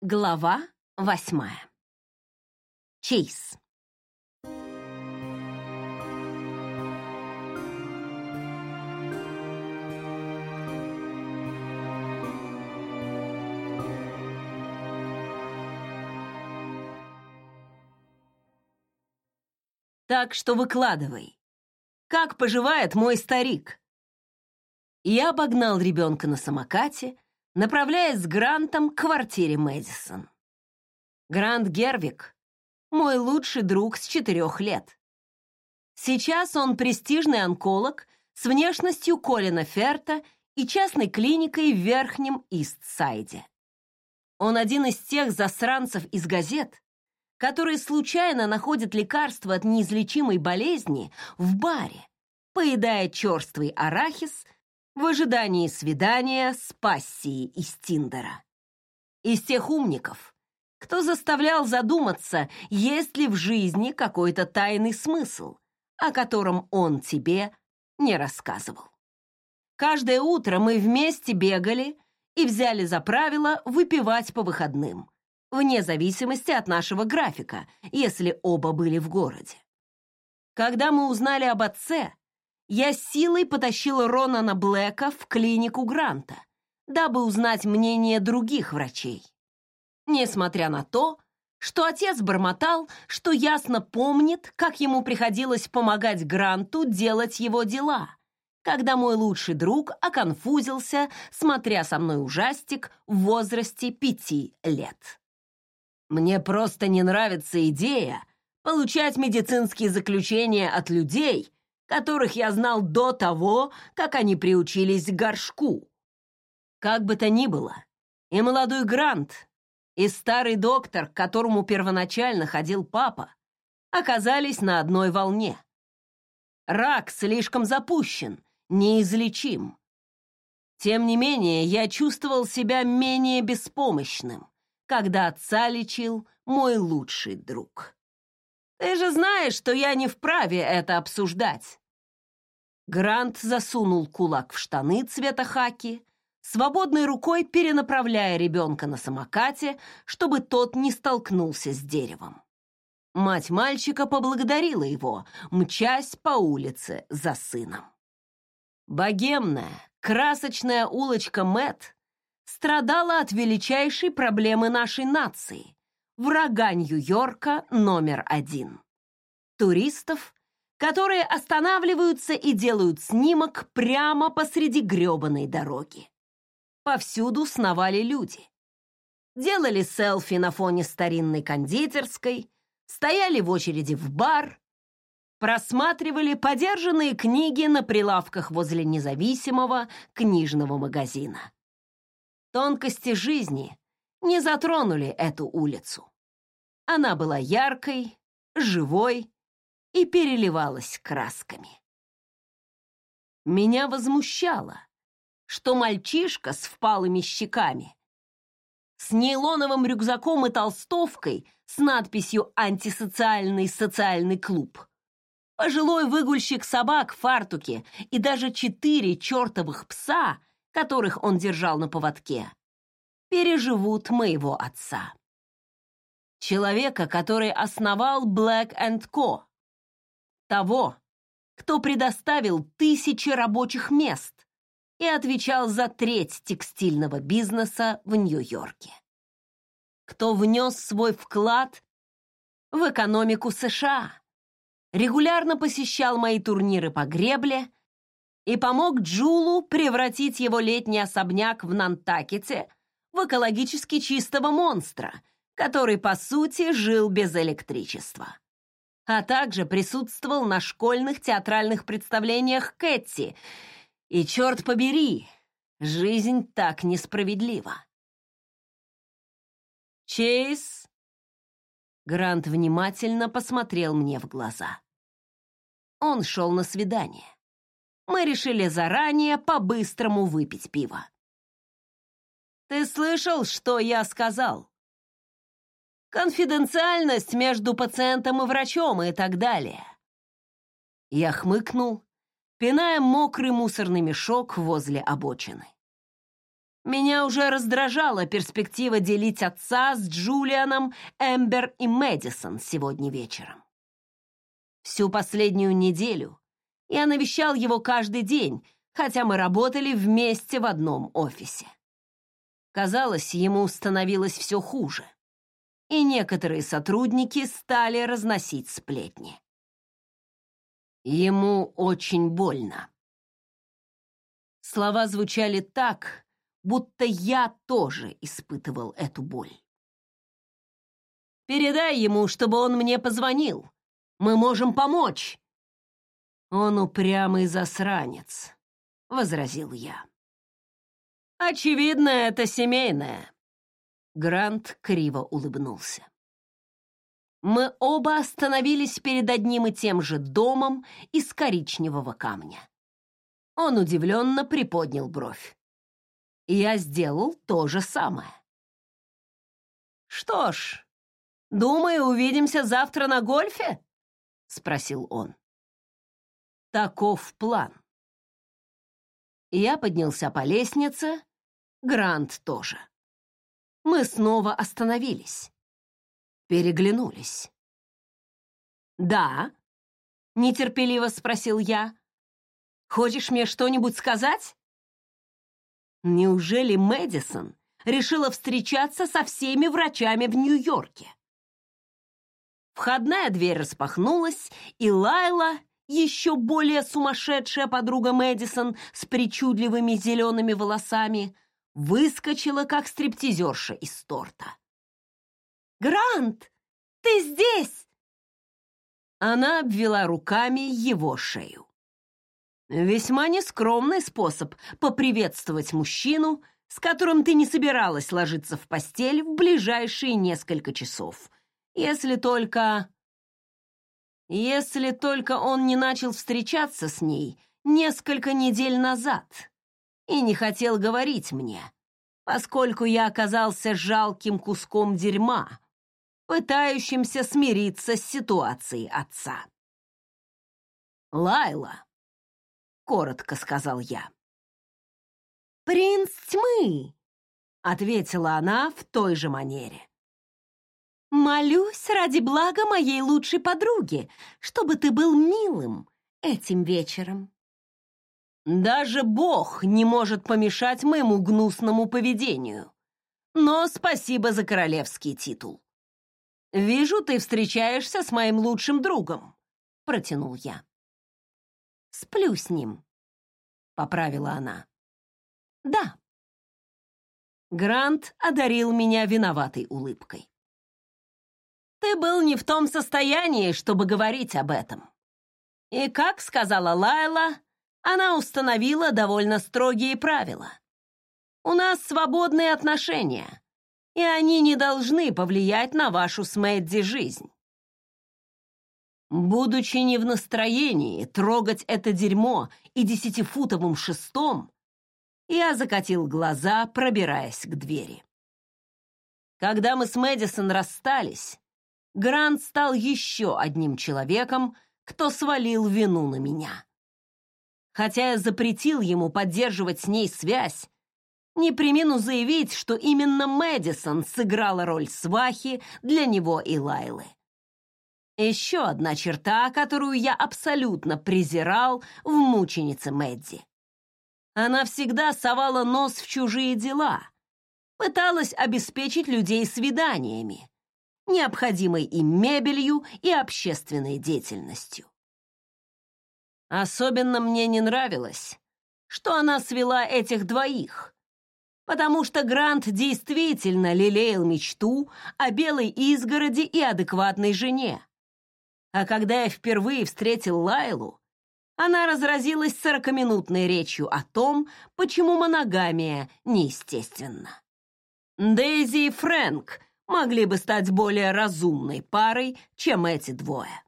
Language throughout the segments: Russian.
Глава восьмая. Чейз. Так что выкладывай. Как поживает мой старик? Я обогнал ребенка на самокате, направляясь с Грантом к квартире Мэдисон. Грант Гервик — мой лучший друг с четырех лет. Сейчас он престижный онколог с внешностью Колина Ферта и частной клиникой в Верхнем Ист-Сайде. Он один из тех засранцев из газет, которые случайно находят лекарство от неизлечимой болезни в баре, поедая черствый арахис — в ожидании свидания с пассией из Тиндера. Из тех умников, кто заставлял задуматься, есть ли в жизни какой-то тайный смысл, о котором он тебе не рассказывал. Каждое утро мы вместе бегали и взяли за правило выпивать по выходным, вне зависимости от нашего графика, если оба были в городе. Когда мы узнали об отце, я силой потащила Ронана Блэка в клинику Гранта, дабы узнать мнение других врачей. Несмотря на то, что отец бормотал, что ясно помнит, как ему приходилось помогать Гранту делать его дела, когда мой лучший друг оконфузился, смотря со мной ужастик в возрасте пяти лет. Мне просто не нравится идея получать медицинские заключения от людей, которых я знал до того, как они приучились к горшку. Как бы то ни было, и молодой Грант, и старый доктор, к которому первоначально ходил папа, оказались на одной волне. Рак слишком запущен, неизлечим. Тем не менее, я чувствовал себя менее беспомощным, когда отца лечил мой лучший друг. Ты же знаешь, что я не вправе это обсуждать. Грант засунул кулак в штаны цвета хаки, свободной рукой перенаправляя ребенка на самокате, чтобы тот не столкнулся с деревом. Мать мальчика поблагодарила его, мчась по улице за сыном. Богемная, красочная улочка Мэт страдала от величайшей проблемы нашей нации врага Нью-Йорка номер один. Туристов, которые останавливаются и делают снимок прямо посреди грёбаной дороги. Повсюду сновали люди. Делали селфи на фоне старинной кондитерской, стояли в очереди в бар, просматривали подержанные книги на прилавках возле независимого книжного магазина. Тонкости жизни не затронули эту улицу. Она была яркой, живой и переливалась красками. Меня возмущало, что мальчишка с впалыми щеками, с нейлоновым рюкзаком и толстовкой с надписью «Антисоциальный социальный клуб», пожилой выгульщик собак в фартуке и даже четыре чертовых пса, которых он держал на поводке, переживут моего отца. Человека, который основал Black Co. Того, кто предоставил тысячи рабочих мест и отвечал за треть текстильного бизнеса в Нью-Йорке. Кто внес свой вклад в экономику США, регулярно посещал мои турниры по гребле и помог Джулу превратить его летний особняк в Нантакете в экологически чистого монстра, который, по сути, жил без электричества. А также присутствовал на школьных театральных представлениях Кэти. И, черт побери, жизнь так несправедлива. Чейз... Грант внимательно посмотрел мне в глаза. Он шел на свидание. Мы решили заранее по-быстрому выпить пиво. Ты слышал, что я сказал? Конфиденциальность между пациентом и врачом и так далее. Я хмыкнул, пиная мокрый мусорный мешок возле обочины. Меня уже раздражала перспектива делить отца с Джулианом, Эмбер и Мэдисон сегодня вечером. Всю последнюю неделю я навещал его каждый день, хотя мы работали вместе в одном офисе. Казалось, ему становилось все хуже, и некоторые сотрудники стали разносить сплетни. Ему очень больно. Слова звучали так, будто я тоже испытывал эту боль. «Передай ему, чтобы он мне позвонил. Мы можем помочь». «Он упрямый засранец», — возразил я. «Очевидно, это семейное». Грант криво улыбнулся. Мы оба остановились перед одним и тем же домом из коричневого камня. Он удивленно приподнял бровь я сделал то же самое. «Что ж, думаю, увидимся завтра на гольфе?» — спросил он. «Таков план». Я поднялся по лестнице, Грант тоже. Мы снова остановились, переглянулись. «Да?» — нетерпеливо спросил я. «Хочешь мне что-нибудь сказать?» Неужели Мэдисон решила встречаться со всеми врачами в Нью-Йорке? Входная дверь распахнулась, и Лайла, еще более сумасшедшая подруга Мэдисон с причудливыми зелеными волосами, выскочила, как стриптизерша из торта. «Грант, ты здесь!» Она обвела руками его шею. Весьма нескромный способ поприветствовать мужчину, с которым ты не собиралась ложиться в постель в ближайшие несколько часов. Если только... Если только он не начал встречаться с ней несколько недель назад и не хотел говорить мне, поскольку я оказался жалким куском дерьма, пытающимся смириться с ситуацией отца. Лайла, коротко сказал я. «Принц тьмы!» — ответила она в той же манере. «Молюсь ради блага моей лучшей подруги, чтобы ты был милым этим вечером». «Даже Бог не может помешать моему гнусному поведению. Но спасибо за королевский титул. Вижу, ты встречаешься с моим лучшим другом», — протянул я. Сплю с ним», — поправила она. «Да». Грант одарил меня виноватой улыбкой. «Ты был не в том состоянии, чтобы говорить об этом. И, как сказала Лайла, она установила довольно строгие правила. У нас свободные отношения, и они не должны повлиять на вашу с Мэдди жизнь. Будучи не в настроении трогать это дерьмо и десятифутовым шестом, я закатил глаза, пробираясь к двери. Когда мы с Мэдисон расстались, Грант стал еще одним человеком, кто свалил вину на меня. Хотя я запретил ему поддерживать с ней связь, не примену заявить, что именно Мэдисон сыграла роль свахи для него и Лайлы. Еще одна черта, которую я абсолютно презирал в мученице Мэдди. Она всегда совала нос в чужие дела, пыталась обеспечить людей свиданиями, необходимой им мебелью и общественной деятельностью. Особенно мне не нравилось, что она свела этих двоих, потому что Грант действительно лелеял мечту о белой изгороди и адекватной жене, а когда я впервые встретил Лайлу, она разразилась сорокаминутной речью о том, почему моногамия неестественна. Дейзи и Фрэнк могли бы стать более разумной парой, чем эти двое.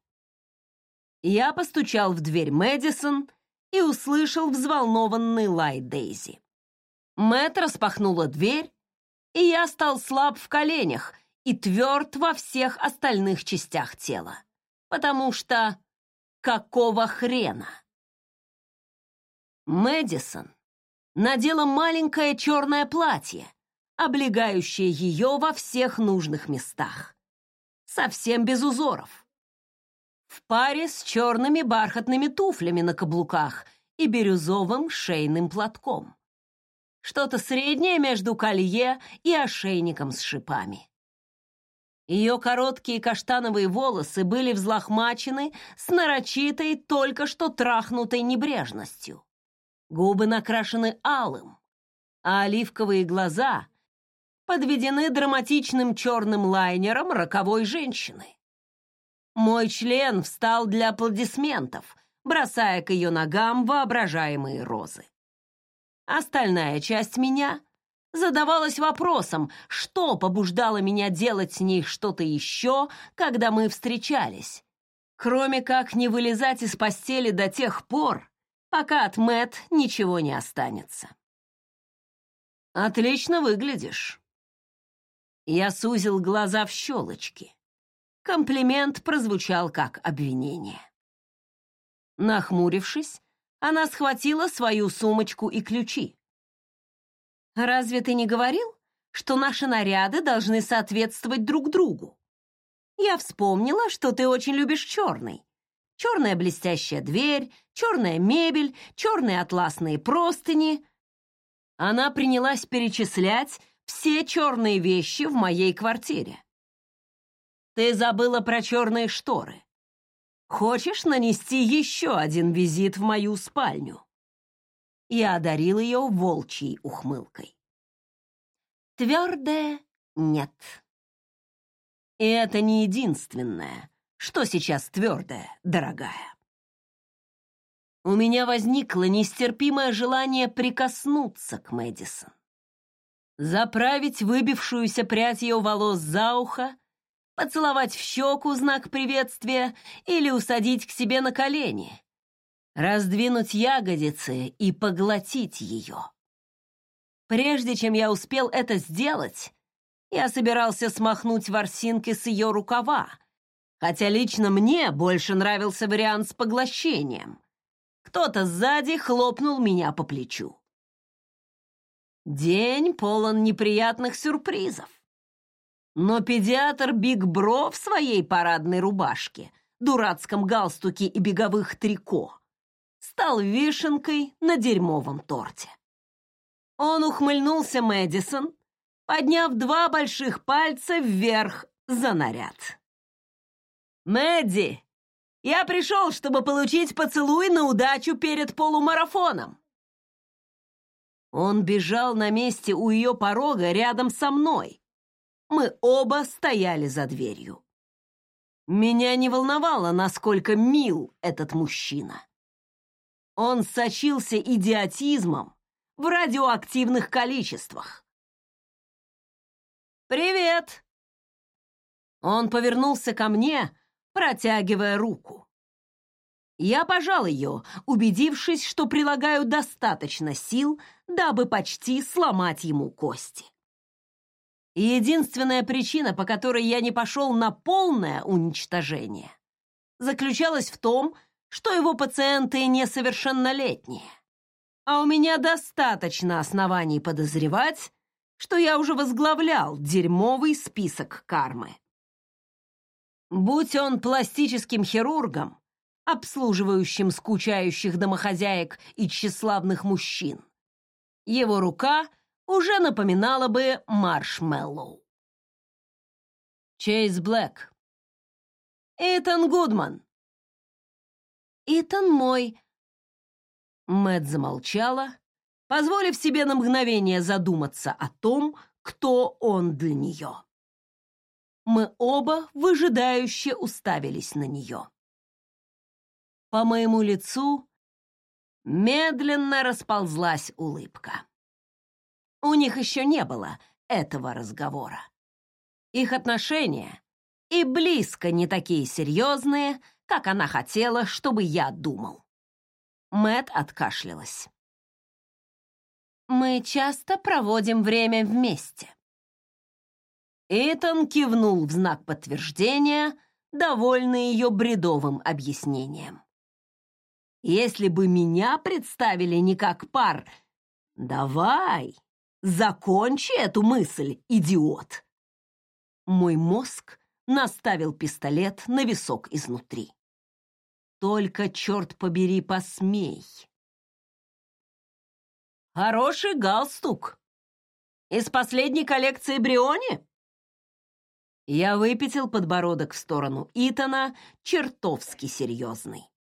Я постучал в дверь Мэдисон и услышал взволнованный лай Дейзи. Мэтт распахнула дверь, и я стал слаб в коленях и тверд во всех остальных частях тела потому что какого хрена? Мэдисон надела маленькое черное платье, облегающее ее во всех нужных местах. Совсем без узоров. В паре с черными бархатными туфлями на каблуках и бирюзовым шейным платком. Что-то среднее между колье и ошейником с шипами. Ее короткие каштановые волосы были взлохмачены с нарочитой, только что трахнутой небрежностью. Губы накрашены алым, а оливковые глаза подведены драматичным черным лайнером роковой женщины. Мой член встал для аплодисментов, бросая к ее ногам воображаемые розы. Остальная часть меня задавалась вопросом, что побуждало меня делать с ней что-то еще, когда мы встречались, кроме как не вылезать из постели до тех пор, пока от Мэт ничего не останется. «Отлично выглядишь». Я сузил глаза в щелочки. Комплимент прозвучал как обвинение. Нахмурившись, она схватила свою сумочку и ключи. «Разве ты не говорил, что наши наряды должны соответствовать друг другу? Я вспомнила, что ты очень любишь черный. Черная блестящая дверь, черная мебель, черные атласные простыни». Она принялась перечислять все черные вещи в моей квартире. «Ты забыла про черные шторы. Хочешь нанести еще один визит в мою спальню?» Я одарил ее волчьей ухмылкой. Твердое «нет». И это не единственное, что сейчас твердое, дорогая. У меня возникло нестерпимое желание прикоснуться к Мэдисон. Заправить выбившуюся прядь ее волос за ухо поцеловать в щеку знак приветствия или усадить к себе на колени, раздвинуть ягодицы и поглотить ее. Прежде чем я успел это сделать, я собирался смахнуть ворсинки с ее рукава, хотя лично мне больше нравился вариант с поглощением. Кто-то сзади хлопнул меня по плечу. День полон неприятных сюрпризов. Но педиатр Биг Бро в своей парадной рубашке, дурацком галстуке и беговых трико стал вишенкой на дерьмовом торте. Он ухмыльнулся Мэдисон, подняв два больших пальца вверх за наряд. «Мэдди, я пришел, чтобы получить поцелуй на удачу перед полумарафоном!» Он бежал на месте у ее порога рядом со мной, мы оба стояли за дверью. Меня не волновало, насколько мил этот мужчина. Он сочился идиотизмом в радиоактивных количествах. «Привет!» Он повернулся ко мне, протягивая руку. Я пожал ее, убедившись, что прилагаю достаточно сил, дабы почти сломать ему кости. И единственная причина, по которой я не пошел на полное уничтожение, заключалась в том, что его пациенты несовершеннолетние. А у меня достаточно оснований подозревать, что я уже возглавлял дерьмовый список кармы. Будь он пластическим хирургом, обслуживающим скучающих домохозяек и тщеславных мужчин, его рука — уже напоминала бы маршмеллоу. Чейз Блэк. Итан Гудман. Итан мой. Мэт замолчала, позволив себе на мгновение задуматься о том, кто он для нее. Мы оба выжидающе уставились на нее. По моему лицу медленно расползлась улыбка. У них еще не было этого разговора. Их отношения и близко не такие серьезные, как она хотела, чтобы я думал. Мэт откашлялась. Мы часто проводим время вместе. Итан кивнул в знак подтверждения, довольный ее бредовым объяснением. Если бы меня представили не как пар Давай, закончи эту мысль, идиот. Мой мозг наставил пистолет на висок изнутри. Только, черт побери, посмей. Хороший галстук. Из последней коллекции Бриони? Я выпятил подбородок в сторону Итана, чертовски серьезный.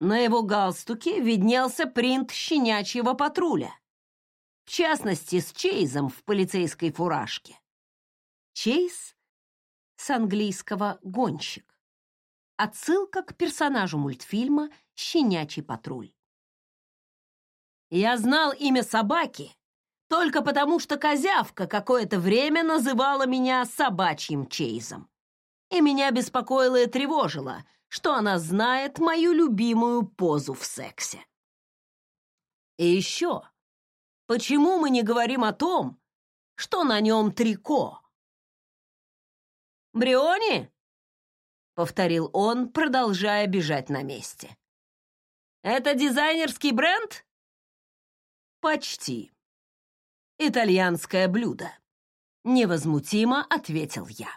На его галстуке виднелся принт щенячьего патруля. В частности, с Чейзом в полицейской фуражке. Чейз с английского «гонщик». Отсылка к персонажу мультфильма «Щенячий патруль». Я знал имя собаки только потому, что козявка какое-то время называла меня собачьим Чейзом. И меня беспокоило и тревожило, что она знает мою любимую позу в сексе. И еще, почему мы не говорим о том, что на нем трико? «Бриони?» — повторил он, продолжая бежать на месте. «Это дизайнерский бренд?» «Почти. Итальянское блюдо», — невозмутимо ответил я.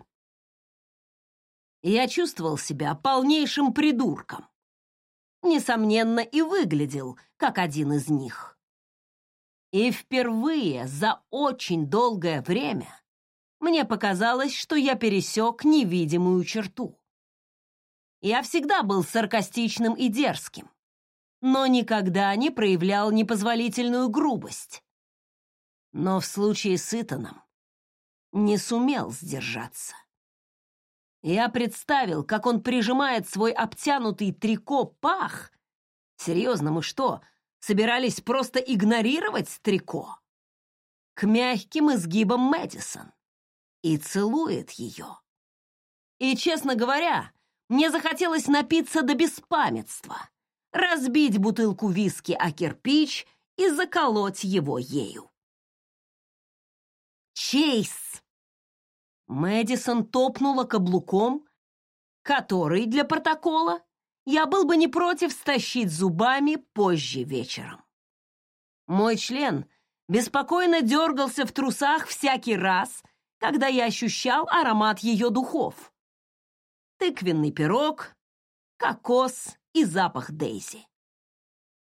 Я чувствовал себя полнейшим придурком. Несомненно, и выглядел, как один из них. И впервые за очень долгое время мне показалось, что я пересек невидимую черту. Я всегда был саркастичным и дерзким, но никогда не проявлял непозволительную грубость. Но в случае с Итаном не сумел сдержаться. Я представил, как он прижимает свой обтянутый трико пах. Серьезно, мы что, собирались просто игнорировать трико? К мягким изгибам Мэдисон. И целует ее. И, честно говоря, мне захотелось напиться до беспамятства, разбить бутылку виски о кирпич и заколоть его ею. Чейз Мэдисон топнула каблуком, который, для протокола, я был бы не против стащить зубами позже вечером. Мой член беспокойно дергался в трусах всякий раз, когда я ощущал аромат ее духов. Тыквенный пирог, кокос и запах Дейзи.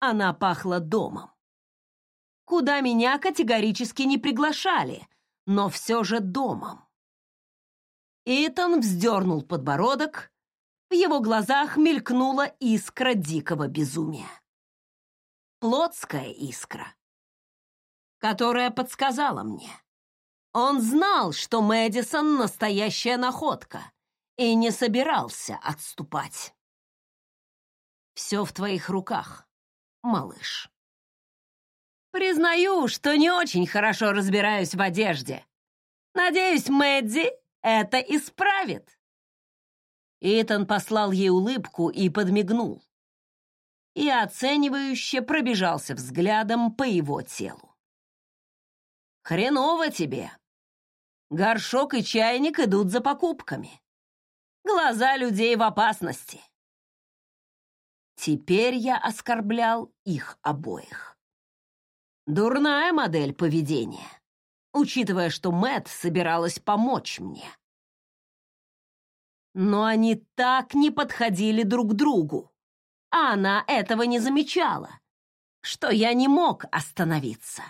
Она пахла домом. Куда меня категорически не приглашали, но все же домом. Итан вздернул подбородок, в его глазах мелькнула искра дикого безумия. Плотская искра, которая подсказала мне. Он знал, что Мэдисон — настоящая находка, и не собирался отступать. «Все в твоих руках, малыш». «Признаю, что не очень хорошо разбираюсь в одежде. Надеюсь, Мэдди это исправит!» Итан послал ей улыбку и подмигнул. И оценивающе пробежался взглядом по его телу. «Хреново тебе! Горшок и чайник идут за покупками. Глаза людей в опасности!» Теперь я оскорблял их обоих. Дурная модель поведения учитывая, что Мэт собиралась помочь мне. Но они так не подходили друг к другу, а она этого не замечала, что я не мог остановиться.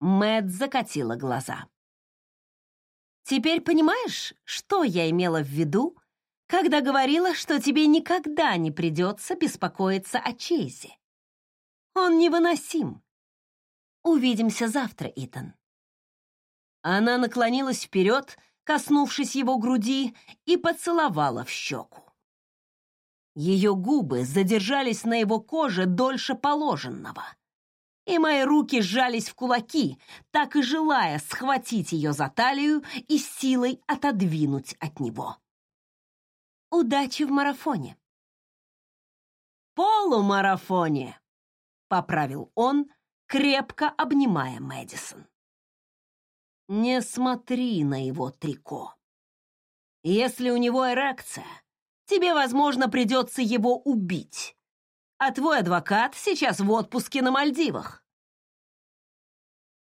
Мэт закатила глаза. Теперь понимаешь, что я имела в виду, когда говорила, что тебе никогда не придется беспокоиться о Чейзе? Он невыносим. Увидимся завтра, Итан. Она наклонилась вперед, коснувшись его груди, и поцеловала в щеку. Ее губы задержались на его коже дольше положенного, и мои руки сжались в кулаки, так и желая схватить ее за талию и силой отодвинуть от него. Удачи в марафоне. Полумарафоне, поправил он, крепко обнимая Мэдисон. Не смотри на его трико. Если у него эрекция, тебе, возможно, придется его убить. А твой адвокат сейчас в отпуске на Мальдивах.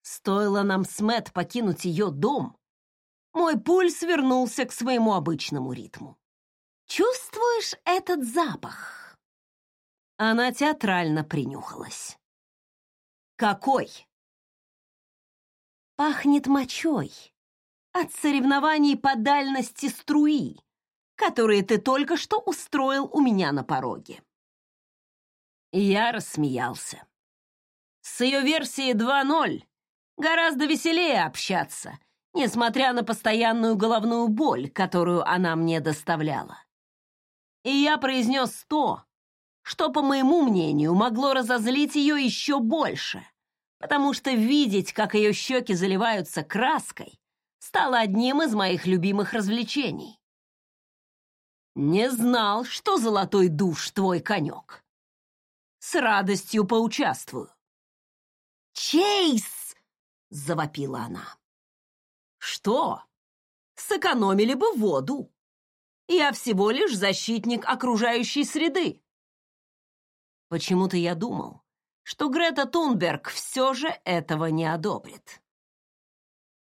Стоило нам с Мэтт покинуть ее дом, мой пульс вернулся к своему обычному ритму. «Чувствуешь этот запах?» Она театрально принюхалась. «Какой?» «Пахнет мочой от соревнований по дальности струи, которые ты только что устроил у меня на пороге». Я рассмеялся. С ее версией 2.0 гораздо веселее общаться, несмотря на постоянную головную боль, которую она мне доставляла. И я произнес то, что, по моему мнению, могло разозлить ее еще больше, потому что видеть, как ее щеки заливаются краской, стало одним из моих любимых развлечений. Не знал, что золотой душ твой конек. С радостью поучаствую. «Чейз!» — завопила она. «Что? Сэкономили бы воду. Я всего лишь защитник окружающей среды». Почему-то я думал, что Грета Тунберг все же этого не одобрит.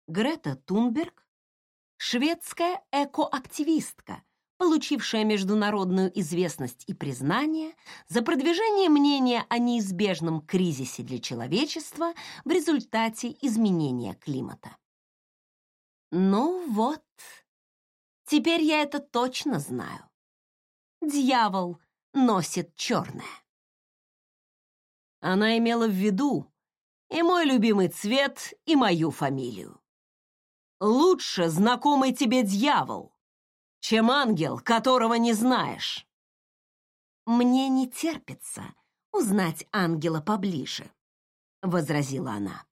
Грета Тунберг — шведская экоактивистка, получившая международную известность и признание за продвижение мнения о неизбежном кризисе для человечества в результате изменения климата. Ну вот, теперь я это точно знаю. Дьявол носит черное. Она имела в виду и мой любимый цвет, и мою фамилию. Лучше знакомый тебе дьявол, чем ангел, которого не знаешь. Мне не терпится узнать ангела поближе, возразила она.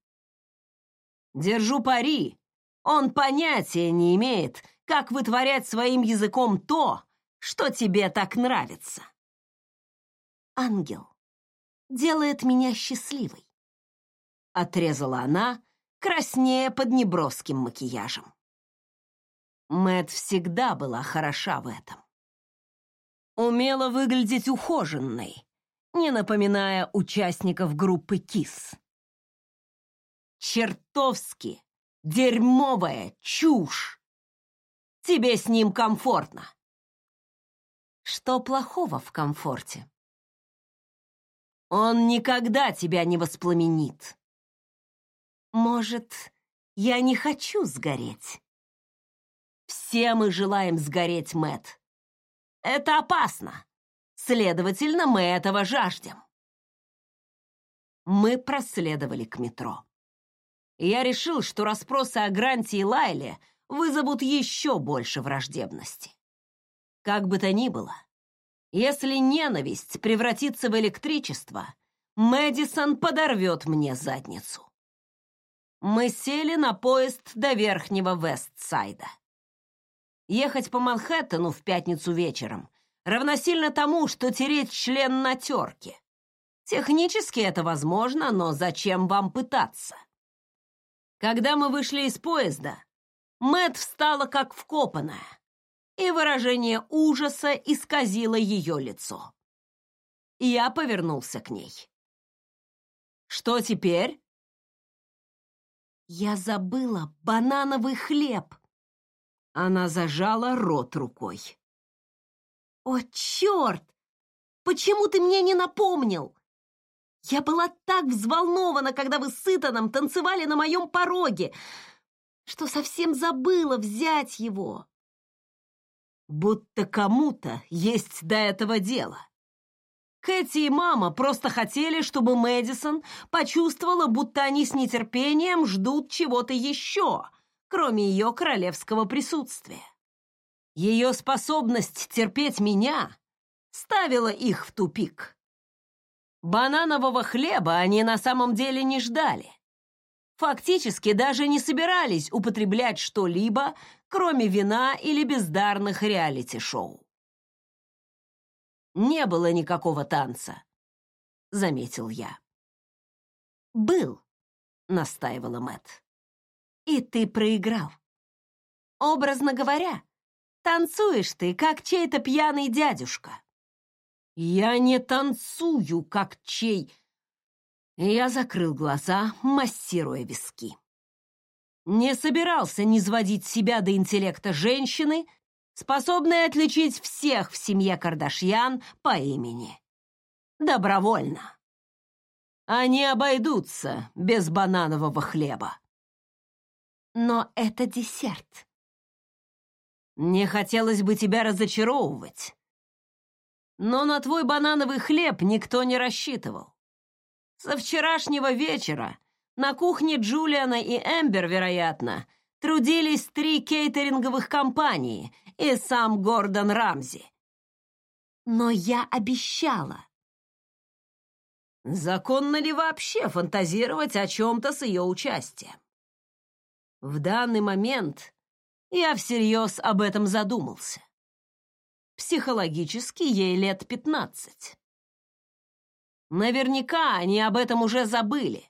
Держу пари, он понятия не имеет, как вытворять своим языком то, что тебе так нравится. Ангел делает меня счастливой, отрезала она, краснея под неброским макияжем. Мэт всегда была хороша в этом. Умела выглядеть ухоженной, не напоминая участников группы КИС. Чертовски дерьмовая чушь. Тебе с ним комфортно. Что плохого в комфорте? Он никогда тебя не воспламенит. Может, я не хочу сгореть? Все мы желаем сгореть, Мэт. Это опасно. Следовательно, мы этого жаждем. Мы проследовали к метро. Я решил, что расспросы о Гранте и Лайле вызовут еще больше враждебности. Как бы то ни было, если ненависть превратится в электричество, Мэдисон подорвет мне задницу. Мы сели на поезд до Верхнего Вестсайда. Ехать по Манхэттену в пятницу вечером равносильно тому, что тереть член на терке. Технически это возможно, но зачем вам пытаться? Когда мы вышли из поезда, Мэт встала как вкопанная, и выражение ужаса исказило ее лицо. Я повернулся к ней. «Что теперь?» «Я забыла банановый хлеб», она зажала рот рукой. «О, черт! Почему ты мне не напомнил? Я была так взволнована, когда вы с Итаном танцевали на моем пороге, что совсем забыла взять его. Будто кому-то есть до этого дело. Кэти и мама просто хотели, чтобы Мэдисон почувствовала, будто они с нетерпением ждут чего-то еще, кроме ее королевского присутствия. Ее способность терпеть меня ставила их в тупик. Бананового хлеба они на самом деле не ждали. Фактически даже не собирались употреблять что-либо, кроме вина или бездарных реалити-шоу. «Не было никакого танца», — заметил я. «Был», — настаивала Мэтт и ты проиграл. Образно говоря, танцуешь ты, как чей-то пьяный дядюшка. Я не танцую, как чей... Я закрыл глаза, массируя виски. Не собирался низводить себя до интеллекта женщины, способной отличить всех в семье Кардашьян по имени. Добровольно. Они обойдутся без бананового хлеба. Но это десерт. Не хотелось бы тебя разочаровывать. Но на твой банановый хлеб никто не рассчитывал. Со вчерашнего вечера на кухне Джулиана и Эмбер, вероятно, трудились три кейтеринговых компании и сам Гордон Рамзи. Но я обещала. Законно ли вообще фантазировать о чем-то с ее участием? В данный момент я всерьез об этом задумался. Психологически ей лет пятнадцать. Наверняка они об этом уже забыли.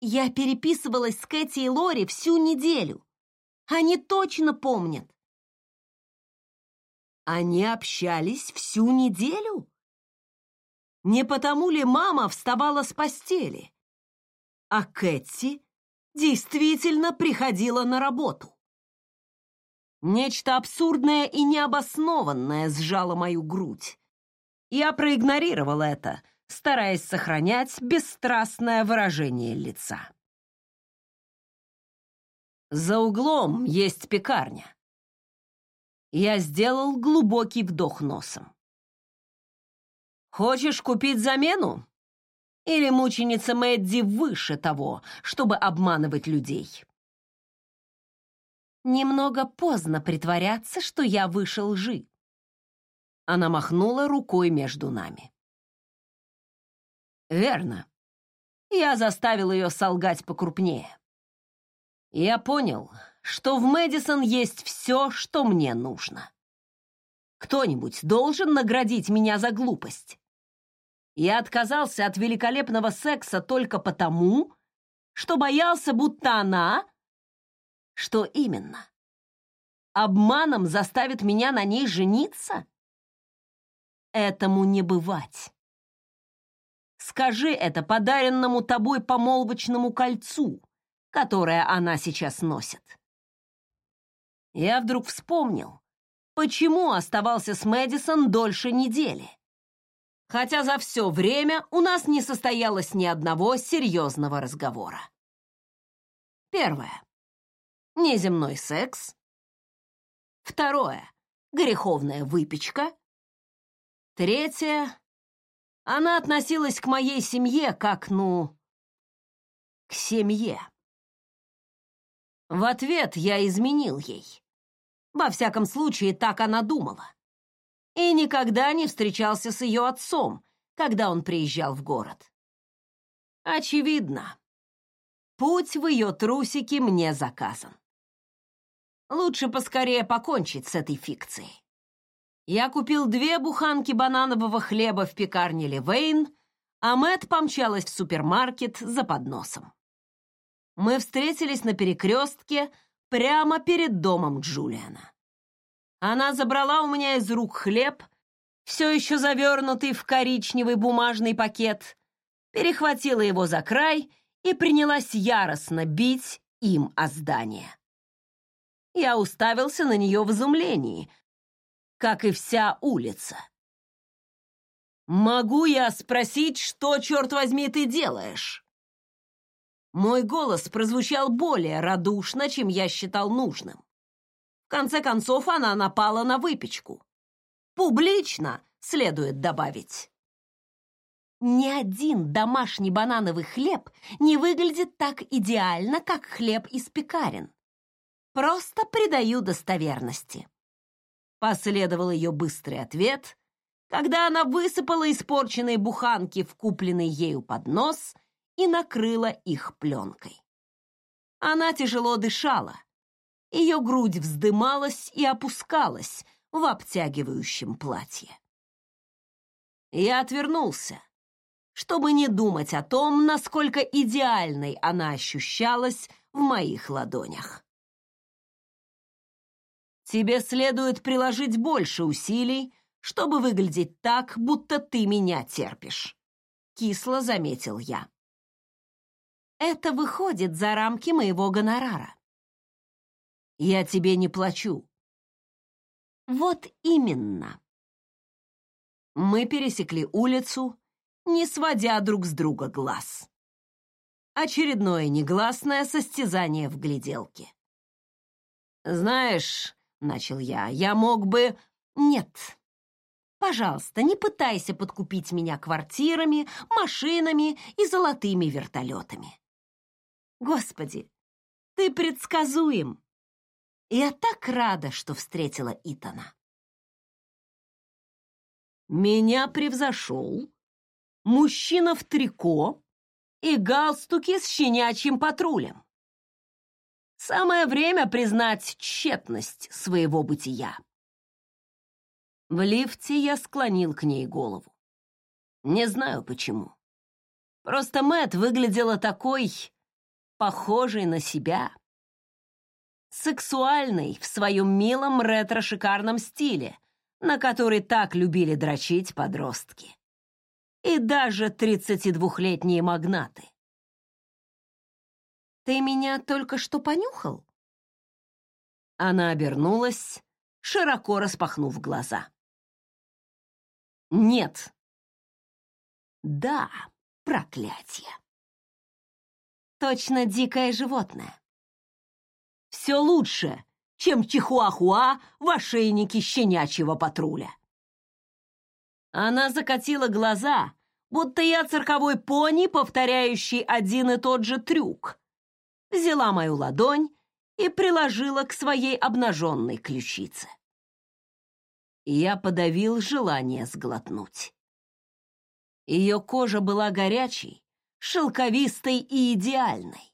Я переписывалась с Кэти и Лори всю неделю. Они точно помнят. Они общались всю неделю? Не потому ли мама вставала с постели? А Кэти действительно приходила на работу. Нечто абсурдное и необоснованное сжало мою грудь. Я проигнорировал это, стараясь сохранять бесстрастное выражение лица. За углом есть пекарня. Я сделал глубокий вдох носом. Хочешь купить замену? Или мученица Мэдди выше того, чтобы обманывать людей? Немного поздно притворяться, что я выше лжи. Она махнула рукой между нами. Верно. Я заставил ее солгать покрупнее. Я понял, что в Мэдисон есть все, что мне нужно. Кто-нибудь должен наградить меня за глупость. Я отказался от великолепного секса только потому, что боялся, будто она... Что именно? Обманом заставит меня на ней жениться? Этому не бывать. Скажи это подаренному тобой помолвочному кольцу, которое она сейчас носит. Я вдруг вспомнил, почему оставался с Мэдисон дольше недели. Хотя за все время у нас не состоялось ни одного серьезного разговора. Первое. Неземной секс. Второе. Греховная выпечка. Третье. Она относилась к моей семье как, ну, к семье. В ответ я изменил ей. Во всяком случае, так она думала. И никогда не встречался с ее отцом, когда он приезжал в город. Очевидно, путь в ее трусики мне заказан. Лучше поскорее покончить с этой фикцией. Я купил две буханки бананового хлеба в пекарне Ливейн, а Мэт помчалась в супермаркет за подносом. Мы встретились на перекрестке прямо перед домом Джулиана. Она забрала у меня из рук хлеб, все еще завернутый в коричневый бумажный пакет, перехватила его за край и принялась яростно бить им о здание. Я уставился на нее в изумлении, как и вся улица. «Могу я спросить, что, черт возьми, ты делаешь?» Мой голос прозвучал более радушно, чем я считал нужным. В конце концов, она напала на выпечку. Публично, следует добавить. Ни один домашний банановый хлеб не выглядит так идеально, как хлеб из пекарен. Просто придаю достоверности. Последовал ее быстрый ответ, когда она высыпала испорченные буханки в купленный ею поднос и накрыла их пленкой. Она тяжело дышала. Ее грудь вздымалась и опускалась в обтягивающем платье. Я отвернулся, чтобы не думать о том, насколько идеальной она ощущалась в моих ладонях. Тебе следует приложить больше усилий, чтобы выглядеть так, будто ты меня терпишь. кисло заметил я. Это выходит за рамки моего гонорара. Я тебе не плачу. Вот именно. Мы пересекли улицу, не сводя друг с друга глаз. Очередное негласное состязание в гляделке. «Знаешь, — начал я, — я мог бы...» «Нет, пожалуйста, не пытайся подкупить меня квартирами, машинами и золотыми вертолетами. Господи, ты предсказуем. Я так рада, что встретила Итана. Меня превзошел мужчина в трико и галстуке с щенячьим патрулем. Самое время признать тщетность своего бытия. В лифте я склонил к ней голову. Не знаю почему. Просто Мэт выглядела такой похожей на себя. Сексуальной в своем милом ретро-шикарном стиле, на который так любили дрочить подростки. И даже 32-летние магнаты. «Ты меня только что понюхал?» Она обернулась, широко распахнув глаза. «Нет». «Да, проклятие». Точно дикое животное. Все лучше, чем чихуахуа в ошейнике щенячьего патруля. Она закатила глаза, будто я цирковой пони, повторяющий один и тот же трюк. Взяла мою ладонь и приложила к своей обнаженной ключице. Я подавил желание сглотнуть. Ее кожа была горячей, шелковистой и идеальной.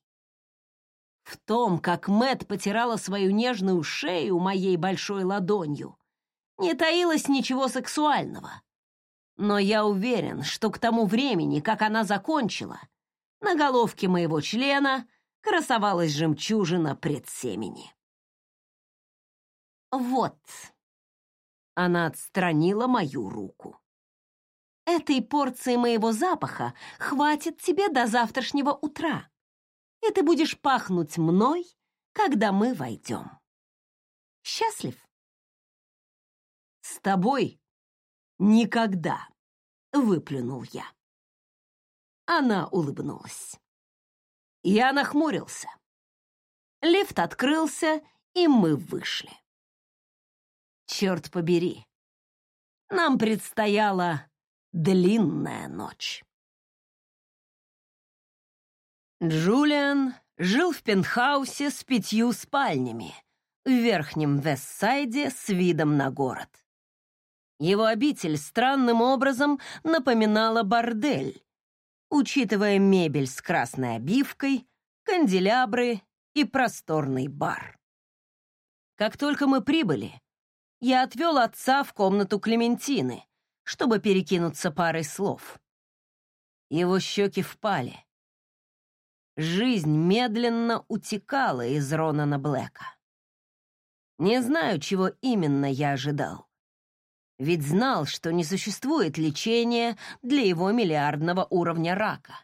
В том, как Мэт потирала свою нежную шею моей большой ладонью, не таилось ничего сексуального. Но я уверен, что к тому времени, как она закончила, на головке моего члена красовалась жемчужина предсемени. Вот. Она отстранила мою руку. Этой порции моего запаха хватит тебе до завтрашнего утра, и ты будешь пахнуть мной, когда мы войдем. Счастлив? С тобой никогда, выплюнул я. Она улыбнулась. Я нахмурился. Лифт открылся, и мы вышли. Черт побери, нам предстояло длинная ночь. Джулиан жил в пентхаусе с пятью спальнями в верхнем Вестсайде с видом на город. Его обитель странным образом напоминала бордель, учитывая мебель с красной обивкой, канделябры и просторный бар. Как только мы прибыли, я отвел отца в комнату Клементины, чтобы перекинуться парой слов. Его щеки впали. Жизнь медленно утекала из Ронана Блэка. Не знаю, чего именно я ожидал. Ведь знал, что не существует лечения для его миллиардного уровня рака.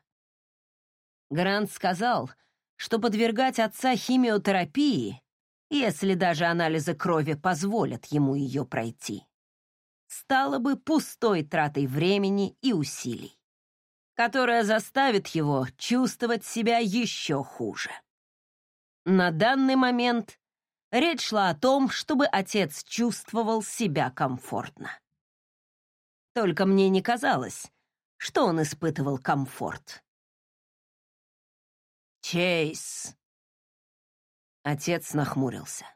Грант сказал, что подвергать отца химиотерапии, если даже анализы крови позволят ему ее пройти, стало бы пустой тратой времени и усилий, которая заставит его чувствовать себя еще хуже. На данный момент речь шла о том, чтобы отец чувствовал себя комфортно. Только мне не казалось, что он испытывал комфорт. «Чейз!» Отец нахмурился.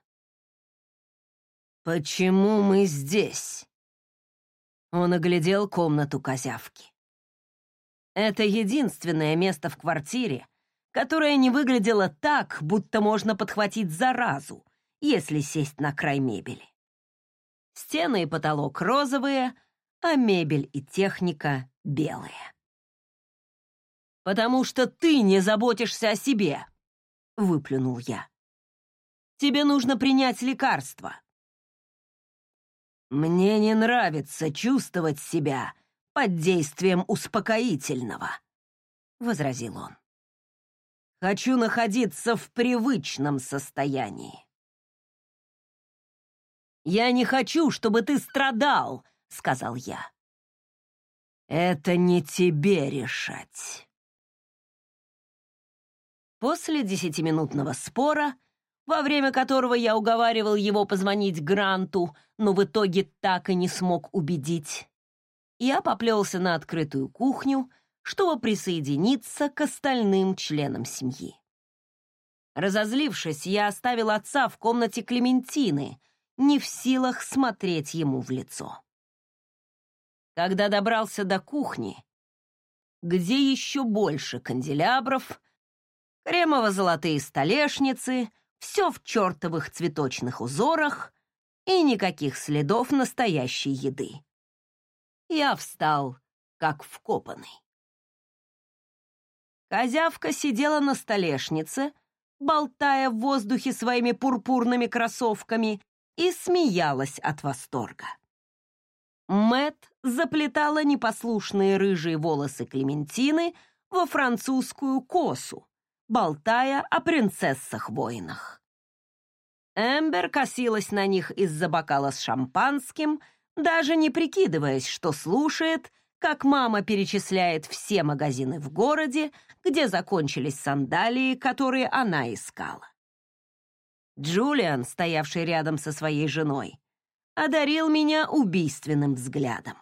«Почему мы здесь?» Он оглядел комнату козявки. Это единственное место в квартире, которое не выглядело так, будто можно подхватить заразу, если сесть на край мебели. Стены и потолок розовые, а мебель и техника белые. «Потому что ты не заботишься о себе», — выплюнул я. «Тебе нужно принять лекарство. Мне не нравится чувствовать себя под действием успокоительного», — возразил он. «Хочу находиться в привычном состоянии». «Я не хочу, чтобы ты страдал», — сказал я. «Это не тебе решать». После десятиминутного спора, во время которого я уговаривал его позвонить Гранту, но в итоге так и не смог убедить, я поплелся на открытую кухню, чтобы присоединиться к остальным членам семьи. Разозлившись, я оставил отца в комнате Клементины, не в силах смотреть ему в лицо. Когда добрался до кухни, где еще больше канделябров, кремово-золотые столешницы, все в чертовых цветочных узорах и никаких следов настоящей еды. Я встал, как вкопанный. Козявка сидела на столешнице, болтая в воздухе своими пурпурными кроссовками, и смеялась от восторга. Мэт заплетала непослушные рыжие волосы Клементины во французскую косу, болтая о принцессах-воинах. Эмбер косилась на них из-за бокала с шампанским, даже не прикидываясь, что слушает, как мама перечисляет все магазины в городе, где закончились сандалии, которые она искала. Джулиан, стоявший рядом со своей женой, одарил меня убийственным взглядом.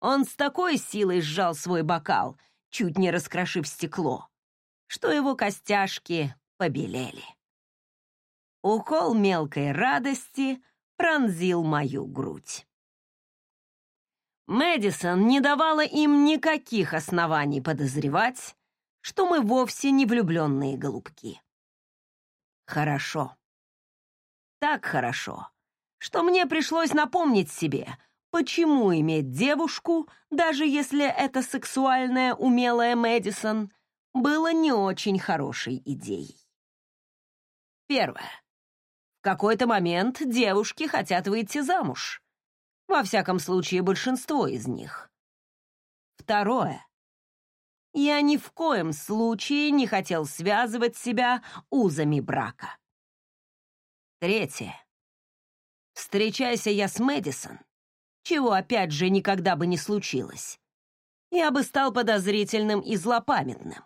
Он с такой силой сжал свой бокал, чуть не раскрошив стекло, что его костяшки побелели. Укол мелкой радости пронзил мою грудь. Мэдисон не давала им никаких оснований подозревать, что мы вовсе не влюбленные голубки. Хорошо. Так хорошо, что мне пришлось напомнить себе, почему иметь девушку, даже если это сексуальная умелая Мэдисон, было не очень хорошей идеей. Первое. В какой-то момент девушки хотят выйти замуж. Во всяком случае, большинство из них. Второе. Я ни в коем случае не хотел связывать себя узами брака. Третье. Встречайся я с Мэдисон, чего опять же никогда бы не случилось. Я бы стал подозрительным и злопамятным.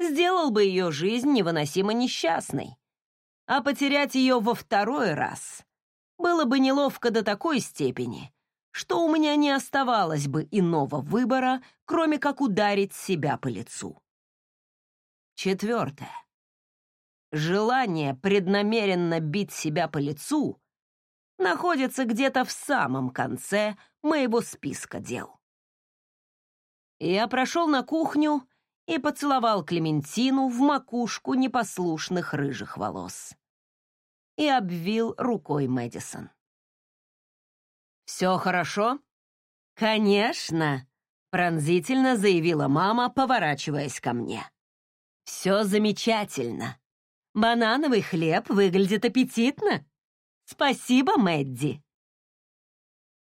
Сделал бы ее жизнь невыносимо несчастной. А потерять ее во второй раз было бы неловко до такой степени, что у меня не оставалось бы иного выбора, кроме как ударить себя по лицу. Четвертое. Желание преднамеренно бить себя по лицу находится где-то в самом конце моего списка дел. Я прошел на кухню и поцеловал Клементину в макушку непослушных рыжих волос и обвил рукой Мэдисон. «Все хорошо?» «Конечно!» — пронзительно заявила мама, поворачиваясь ко мне. «Все замечательно. Банановый хлеб выглядит аппетитно. Спасибо, Мэдди».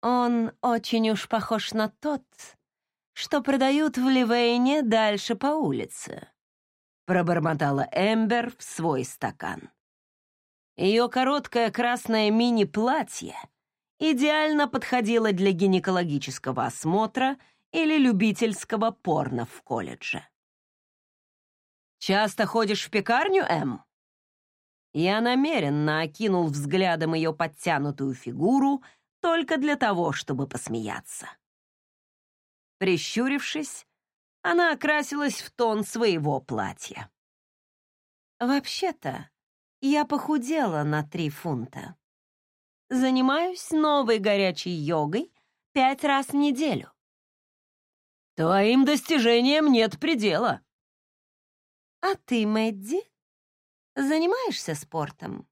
«Он очень уж похож на тот, что продают в Ливейне дальше по улице», пробормотала Эмбер в свой стакан. Ее короткое красное мини-платье идеально подходило для гинекологического осмотра или любительского порно в колледже. «Часто ходишь в пекарню, Эм?» Я намеренно окинул взглядом ее подтянутую фигуру только для того, чтобы посмеяться. Прищурившись, она окрасилась в тон своего платья. «Вообще-то, я похудела на три фунта. Занимаюсь новой горячей йогой пять раз в неделю. Твоим достижениям нет предела. А ты, Мэдди, занимаешься спортом?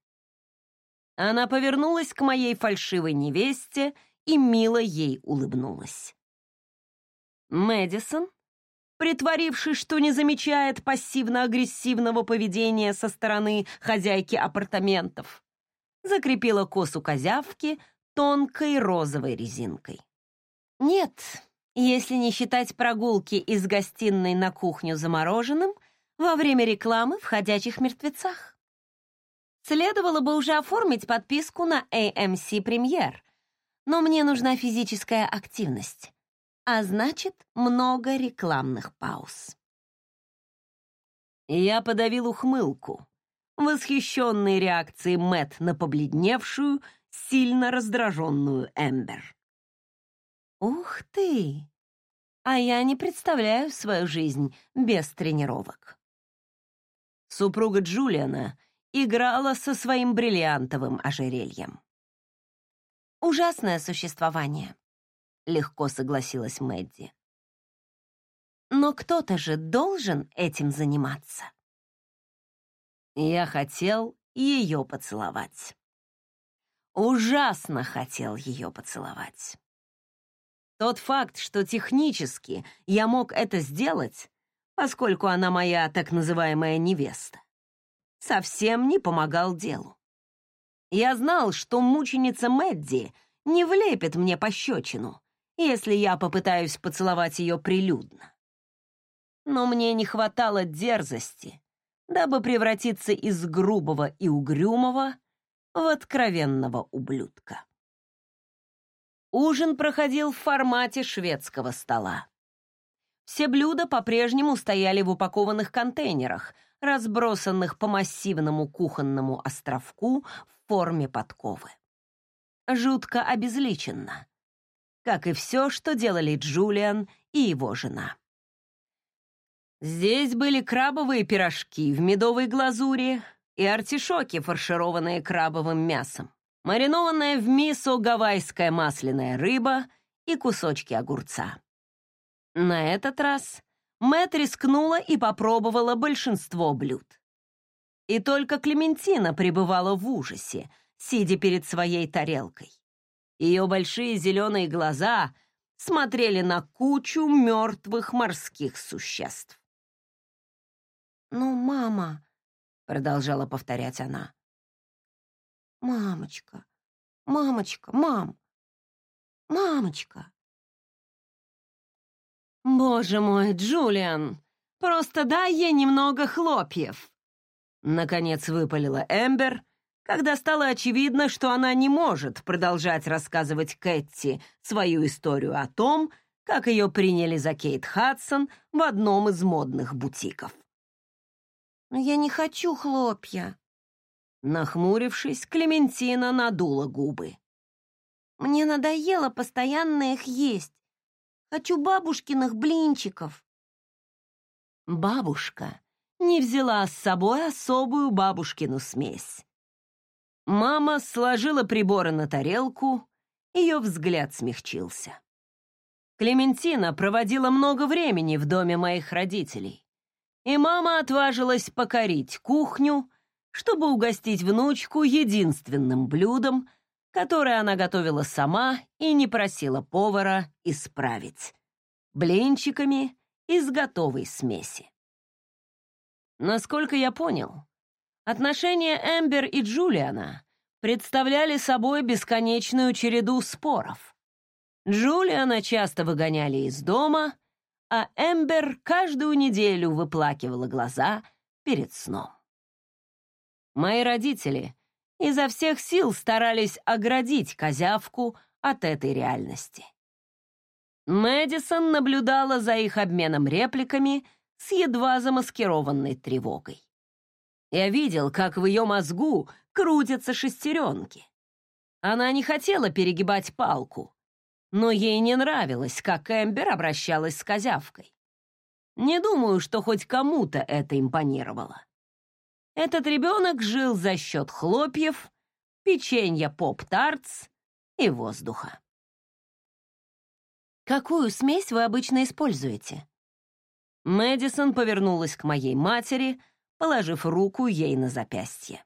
Она повернулась к моей фальшивой невесте и мило ей улыбнулась. Мэдисон притворившись, что не замечает пассивно-агрессивного поведения со стороны хозяйки апартаментов, закрепила косу козявки тонкой розовой резинкой. «Нет, если не считать прогулки из гостиной на кухню замороженным во время рекламы в «Ходячих мертвецах». Следовало бы уже оформить подписку на AMC Premier, но мне нужна физическая активность, а значит, много рекламных пауз. Я подавил ухмылку, восхищенной реакцией Мэт на побледневшую, сильно раздраженную Эмбер. «Ух ты! А я не представляю свою жизнь без тренировок». Супруга Джулиана играла со своим бриллиантовым ожерельем. «Ужасное существование», — легко согласилась Мэдди. «Но кто-то же должен этим заниматься». Я хотел ее поцеловать. Ужасно хотел ее поцеловать. Тот факт, что технически я мог это сделать, поскольку она моя так называемая невеста, совсем не помогал делу. Я знал, что мученица Мэдди не влепит мне пощечину, если я попытаюсь поцеловать ее прилюдно. Но мне не хватало дерзости, дабы превратиться из грубого и угрюмого в откровенного ублюдка. Ужин проходил в формате шведского стола. Все блюда по-прежнему стояли в упакованных контейнерах, разбросанных по массивному кухонному островку в форме подковы. Жутко обезличенно, как и все, что делали Джулиан и его жена. Здесь были крабовые пирожки в медовой глазури и артишоки, фаршированные крабовым мясом маринованная в мисо гавайская масляная рыба и кусочки огурца. На этот раз Мэтт рискнула и попробовала большинство блюд. И только Клементина пребывала в ужасе, сидя перед своей тарелкой. Ее большие зеленые глаза смотрели на кучу мертвых морских существ. «Ну, мама», — продолжала повторять она, «Мамочка, мамочка, мам, мамочка!» «Боже мой, Джулиан, просто дай ей немного хлопьев!» Наконец выпалила Эмбер, когда стало очевидно, что она не может продолжать рассказывать Кэтти свою историю о том, как ее приняли за Кейт Хадсон в одном из модных бутиков. «Но я не хочу хлопья», Нахмурившись, Клементина надула губы. «Мне надоело постоянно их есть. Хочу бабушкиных блинчиков». Бабушка не взяла с собой особую бабушкину смесь. Мама сложила приборы на тарелку, ее взгляд смягчился. Клементина проводила много времени в доме моих родителей, и мама отважилась покорить кухню, чтобы угостить внучку единственным блюдом, которое она готовила сама и не просила повара исправить — блинчиками из готовой смеси. Насколько я понял, отношения Эмбер и Джулиана представляли собой бесконечную череду споров. Джулиана часто выгоняли из дома, а Эмбер каждую неделю выплакивала глаза перед сном. Мои родители изо всех сил старались оградить козявку от этой реальности. Мэдисон наблюдала за их обменом репликами с едва замаскированной тревогой. Я видел, как в ее мозгу крутятся шестеренки. Она не хотела перегибать палку, но ей не нравилось, как Эмбер обращалась с козявкой. Не думаю, что хоть кому-то это импонировало. Этот ребенок жил за счет хлопьев, печенья поп-тартс и воздуха. «Какую смесь вы обычно используете?» Мэдисон повернулась к моей матери, положив руку ей на запястье.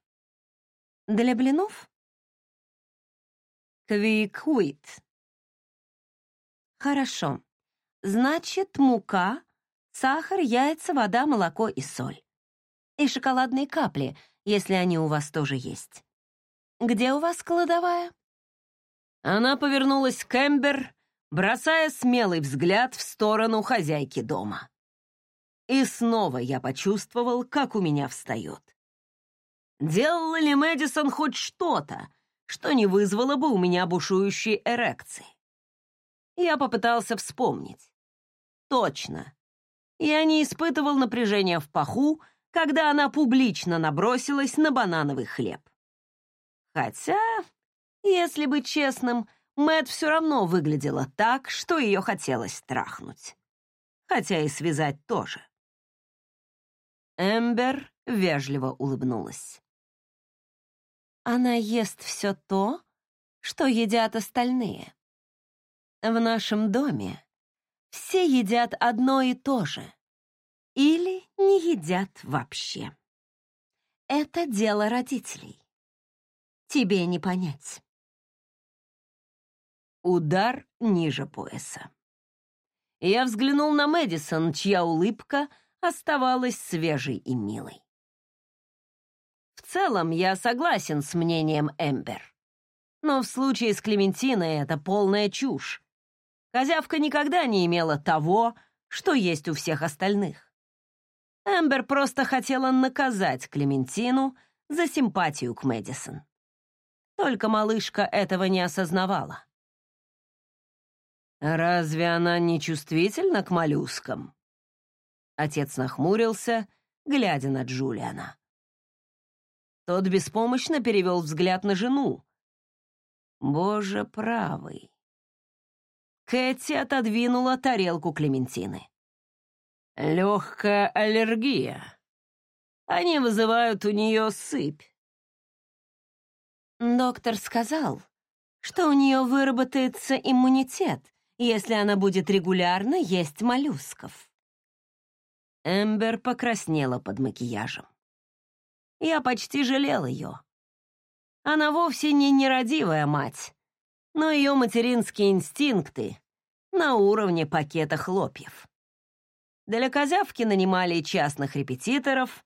«Для блинов?» «Квик-уит». «Хорошо. Значит, мука, сахар, яйца, вода, молоко и соль и шоколадные капли, если они у вас тоже есть. Где у вас кладовая?» Она повернулась к Эмбер, бросая смелый взгляд в сторону хозяйки дома. И снова я почувствовал, как у меня встает. Делала ли Мэдисон хоть что-то, что не вызвало бы у меня бушующей эрекции? Я попытался вспомнить. Точно. Я не испытывал напряжения в паху, когда она публично набросилась на банановый хлеб. Хотя, если быть честным, Мэт все равно выглядела так, что ее хотелось трахнуть. Хотя и связать тоже. Эмбер вежливо улыбнулась. Она ест все то, что едят остальные. В нашем доме все едят одно и то же. Или не едят вообще. Это дело родителей. Тебе не понять. Удар ниже пояса. Я взглянул на Мэдисон, чья улыбка оставалась свежей и милой. В целом, я согласен с мнением Эмбер. Но в случае с Клементиной это полная чушь. Козявка никогда не имела того, что есть у всех остальных. Эмбер просто хотела наказать Клементину за симпатию к Мэдисон. Только малышка этого не осознавала. «Разве она не чувствительна к моллюскам?» Отец нахмурился, глядя на Джулиана. Тот беспомощно перевел взгляд на жену. «Боже правый!» Кэти отодвинула тарелку Клементины. «Легкая аллергия. Они вызывают у нее сыпь». Доктор сказал, что у нее выработается иммунитет, если она будет регулярно есть моллюсков. Эмбер покраснела под макияжем. Я почти жалел ее. Она вовсе не нерадивая мать, но ее материнские инстинкты на уровне пакета хлопьев. Для козявки нанимали частных репетиторов,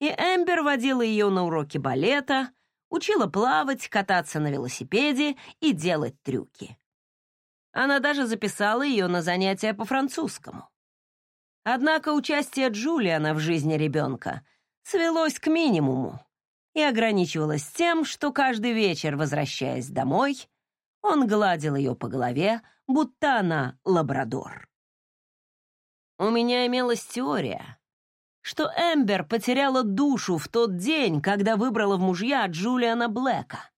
и Эмбер водила ее на уроки балета, учила плавать, кататься на велосипеде и делать трюки. Она даже записала ее на занятия по французскому. Однако участие Джулиана в жизни ребенка свелось к минимуму и ограничивалось тем, что каждый вечер, возвращаясь домой, он гладил ее по голове, будто она лабрадор. У меня имелась теория, что Эмбер потеряла душу в тот день, когда выбрала в мужья Джулиана Блэка.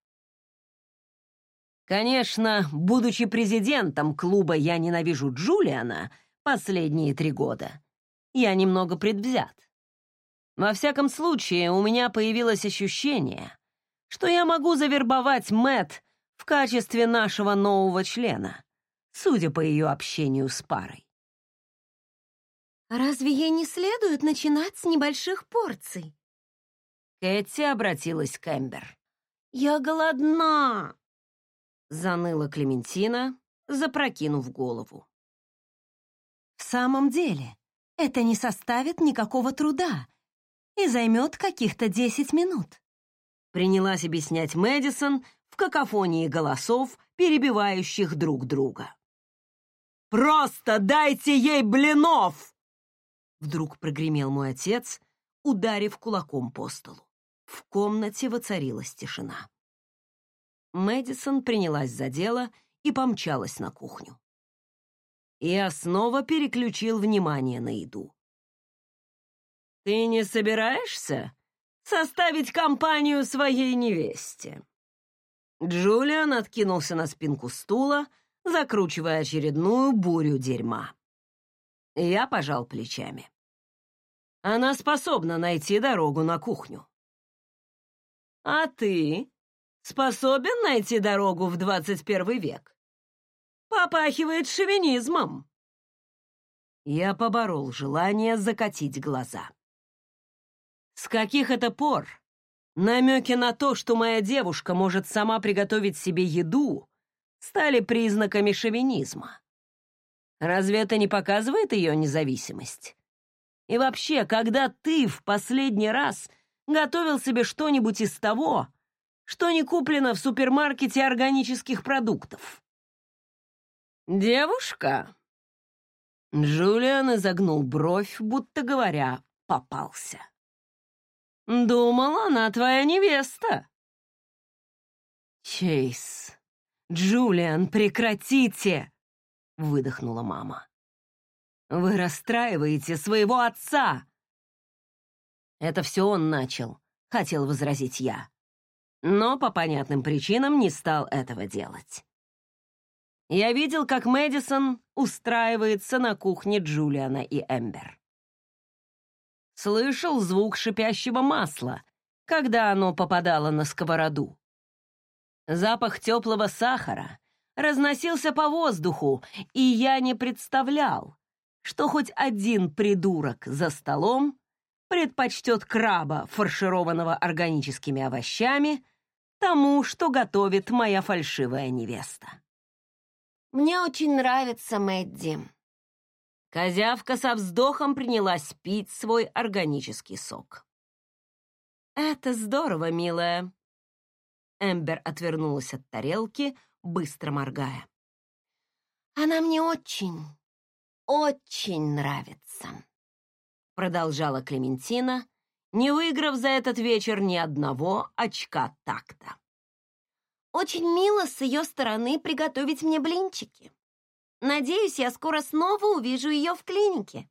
Конечно, будучи президентом клуба «Я ненавижу Джулиана» последние три года, я немного предвзят. Во всяком случае, у меня появилось ощущение, что я могу завербовать Мэт в качестве нашего нового члена, судя по ее общению с парой. «Разве ей не следует начинать с небольших порций?» Кэти обратилась к Эмбер. «Я голодна!» заныла Клементина, запрокинув голову. «В самом деле, это не составит никакого труда и займет каких-то десять минут», принялась объяснять Мэдисон в какофонии голосов, перебивающих друг друга. «Просто дайте ей блинов!» Вдруг прогремел мой отец, ударив кулаком по столу. В комнате воцарилась тишина. Мэдисон принялась за дело и помчалась на кухню. Я снова переключил внимание на еду. «Ты не собираешься составить компанию своей невесте?» Джулиан откинулся на спинку стула, закручивая очередную бурю дерьма. Я пожал плечами. Она способна найти дорогу на кухню. «А ты способен найти дорогу в 21 век. Попахивает шовинизмом. Я поборол желание закатить глаза. С каких это пор намеки на то, что моя девушка может сама приготовить себе еду, стали признаками шовинизма? Разве это не показывает ее независимость? И вообще, когда ты в последний раз готовил себе что-нибудь из того, что не куплено в супермаркете органических продуктов. «Девушка!» Джулиан изогнул бровь, будто говоря, попался. «Думал, она твоя невеста!» «Чейз! Джулиан, прекратите!» — выдохнула мама. «Вы расстраиваете своего отца!» «Это все он начал», — хотел возразить я. Но по понятным причинам не стал этого делать. Я видел, как Мэдисон устраивается на кухне Джулиана и Эмбер. Слышал звук шипящего масла, когда оно попадало на сковороду. Запах теплого сахара разносился по воздуху, и я не представлял, что хоть один придурок за столом предпочтет краба, фаршированного органическими овощами, тому, что готовит моя фальшивая невеста. Мне очень нравится Мэдди. Козявка со вздохом принялась пить свой органический сок. «Это здорово, милая». Эмбер отвернулась от тарелки, быстро моргая. «Она мне очень, очень нравится», — продолжала Клементина, не выиграв за этот вечер ни одного очка такта. Очень мило с ее стороны приготовить мне блинчики. Надеюсь, я скоро снова увижу ее в клинике.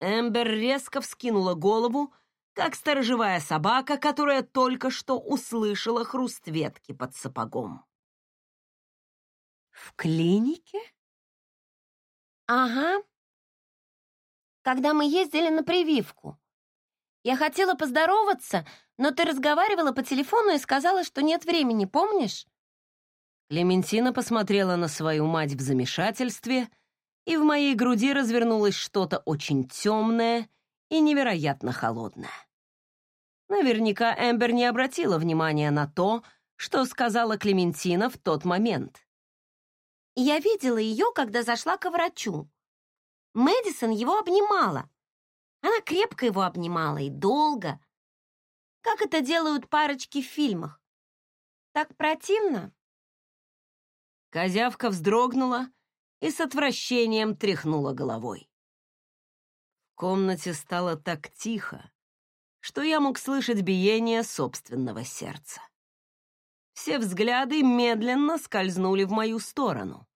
Эмбер резко вскинула голову, как сторожевая собака, которая только что услышала хруст ветки под сапогом. «В клинике?» «Ага. Когда мы ездили на прививку. Я хотела поздороваться, но ты разговаривала по телефону и сказала, что нет времени, помнишь?» Клементина посмотрела на свою мать в замешательстве, и в моей груди развернулось что-то очень темное и невероятно холодное. Наверняка Эмбер не обратила внимания на то, что сказала Клементина в тот момент. «Я видела ее, когда зашла к врачу. Мэдисон его обнимала. Она крепко его обнимала и долго. Как это делают парочки в фильмах? Так противно. Козявка вздрогнула и с отвращением тряхнула головой. В комнате стало так тихо, что я мог слышать биение собственного сердца. Все взгляды медленно скользнули в мою сторону.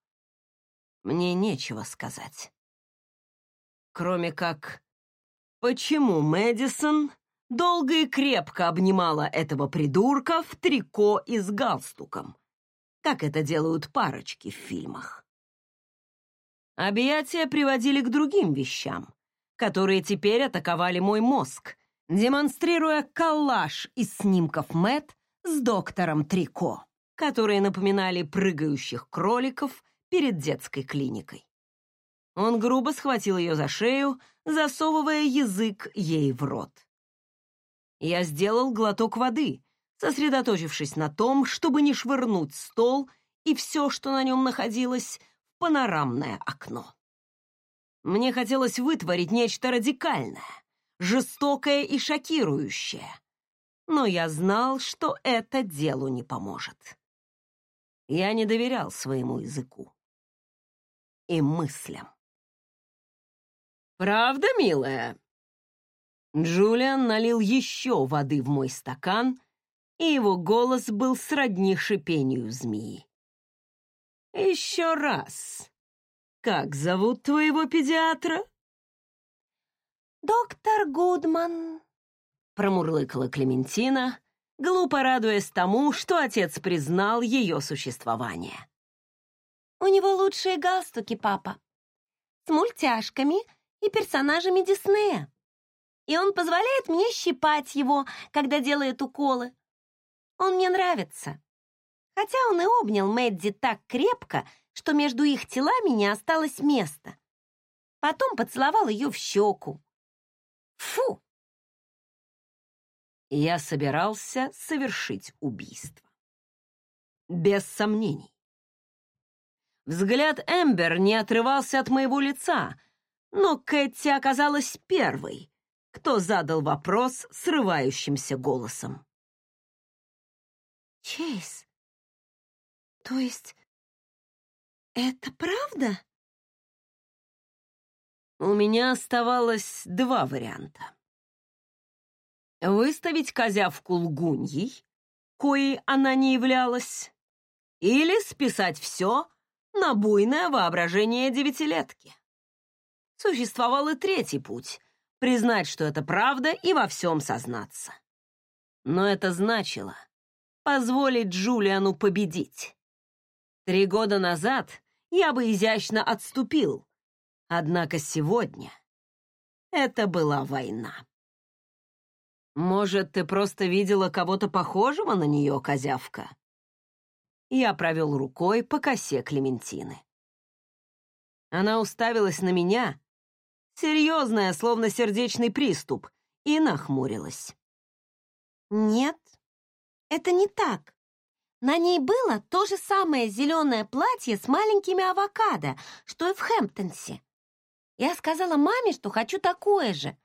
Мне нечего сказать. Кроме как Почему Мэдисон долго и крепко обнимала этого придурка в трико и с галстуком, как это делают парочки в фильмах? Объятия приводили к другим вещам, которые теперь атаковали мой мозг, демонстрируя коллаж из снимков Мэт с доктором Трико, которые напоминали прыгающих кроликов перед детской клиникой. Он грубо схватил ее за шею, засовывая язык ей в рот. Я сделал глоток воды, сосредоточившись на том, чтобы не швырнуть стол и все, что на нем находилось, в панорамное окно. Мне хотелось вытворить нечто радикальное, жестокое и шокирующее, но я знал, что это делу не поможет. Я не доверял своему языку и мыслям. «Правда, милая?» Джулиан налил еще воды в мой стакан, и его голос был сродни шипению змеи. «Еще раз. Как зовут твоего педиатра?» «Доктор Гудман», — промурлыкала Клементина, глупо радуясь тому, что отец признал ее существование. «У него лучшие галстуки, папа. С мультяшками и персонажами Диснея. И он позволяет мне щипать его, когда делает уколы. Он мне нравится. Хотя он и обнял Мэдди так крепко, что между их телами не осталось места. Потом поцеловал ее в щеку. Фу! Я собирался совершить убийство. Без сомнений. Взгляд Эмбер не отрывался от моего лица — но Кэти оказалась первой, кто задал вопрос срывающимся голосом. «Чейз, то есть Это правда? У меня оставалось два варианта. Выставить козявку лгуньей, коей она не являлась, или списать все на буйное воображение девятилетки. Существовал и третий путь — признать, что это правда, и во всем сознаться. Но это значило позволить Джулиану победить. Три года назад я бы изящно отступил, однако сегодня это была война. Может, ты просто видела кого-то похожего на нее, козявка? Я провел рукой по косе Клементины. Она уставилась на меня, серьезная, словно сердечный приступ, и нахмурилась. «Нет, это не так. На ней было то же самое зеленое платье с маленькими авокадо, что и в Хэмптонсе. Я сказала маме, что хочу такое же.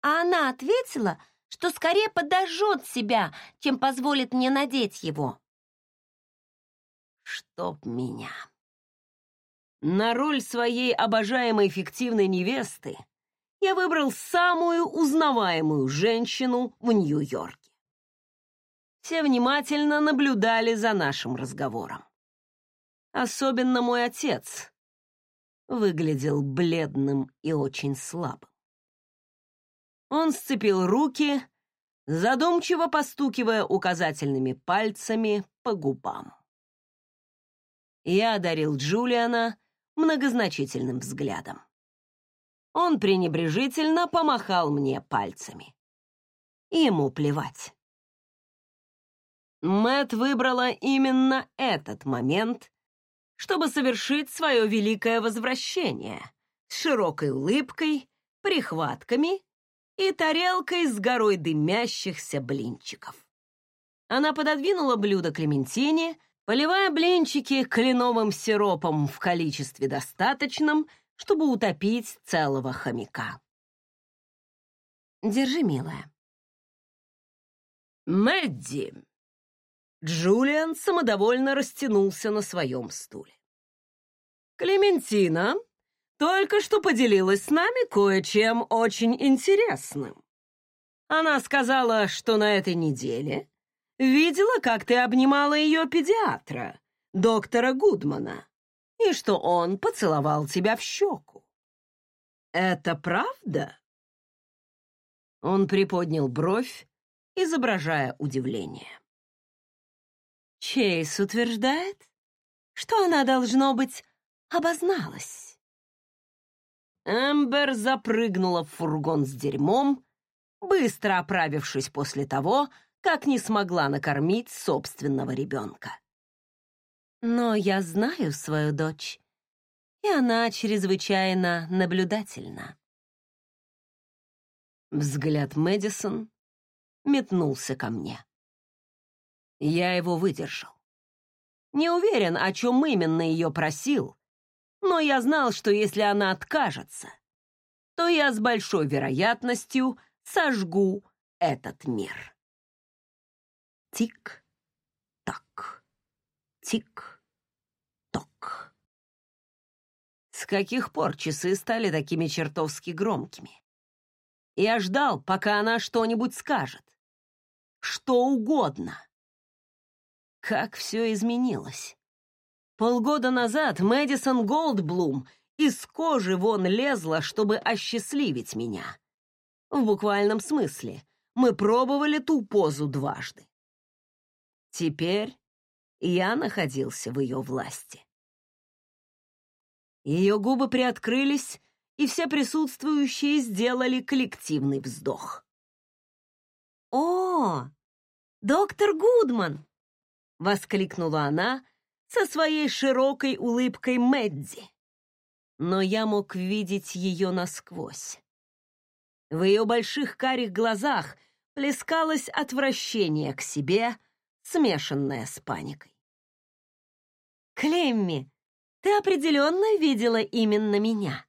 А она ответила, что скорее подожжет себя, чем позволит мне надеть его. Чтоб меня. На роль своей обожаемой фиктивной невесты я выбрал самую узнаваемую женщину в Нью-Йорке. Все внимательно наблюдали за нашим разговором. Особенно мой отец выглядел бледным и очень слабым. Он сцепил руки, задумчиво постукивая указательными пальцами по губам я одарил Джулиана многозначительным взглядом. Он пренебрежительно помахал мне пальцами. Ему плевать. Мэт выбрала именно этот момент, чтобы совершить свое великое возвращение с широкой улыбкой, прихватками и тарелкой с горой дымящихся блинчиков. Она пододвинула блюдо Клементине, поливая блинчики кленовым сиропом в количестве достаточном, чтобы утопить целого хомяка. Держи, милая. Мэдди. Джулиан самодовольно растянулся на своем стуле. Клементина только что поделилась с нами кое-чем очень интересным. Она сказала, что на этой неделе Видела, как ты обнимала ее педиатра, доктора Гудмана, и что он поцеловал тебя в щеку. Это правда?» Он приподнял бровь, изображая удивление. Чейз утверждает, что она, должно быть, обозналась. Эмбер запрыгнула в фургон с дерьмом, быстро оправившись после того, как не смогла накормить собственного ребенка. Но я знаю свою дочь, и она чрезвычайно наблюдательна. Взгляд Мэдисон метнулся ко мне. Я его выдержал. Не уверен, о чем именно ее просил, но я знал, что если она откажется, то я с большой вероятностью сожгу этот мир. Тик-так, тик-ток. С каких пор часы стали такими чертовски громкими? Я ждал, пока она что-нибудь скажет. Что угодно. Как все изменилось. Полгода назад Мэдисон Голдблум из кожи вон лезла, чтобы осчастливить меня. В буквальном смысле. Мы пробовали ту позу дважды. Теперь я находился в ее власти. Ее губы приоткрылись, и все присутствующие сделали коллективный вздох. «О, доктор Гудман!» — воскликнула она со своей широкой улыбкой Мэдди. Но я мог видеть ее насквозь. В ее больших карих глазах плескалось отвращение к себе смешанная с паникой. «Клемми, ты определенно видела именно меня.